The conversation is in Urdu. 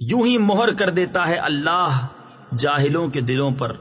یوں ہی مہر کر دیتا ہے اللہ جاہلوں کے دلوں پر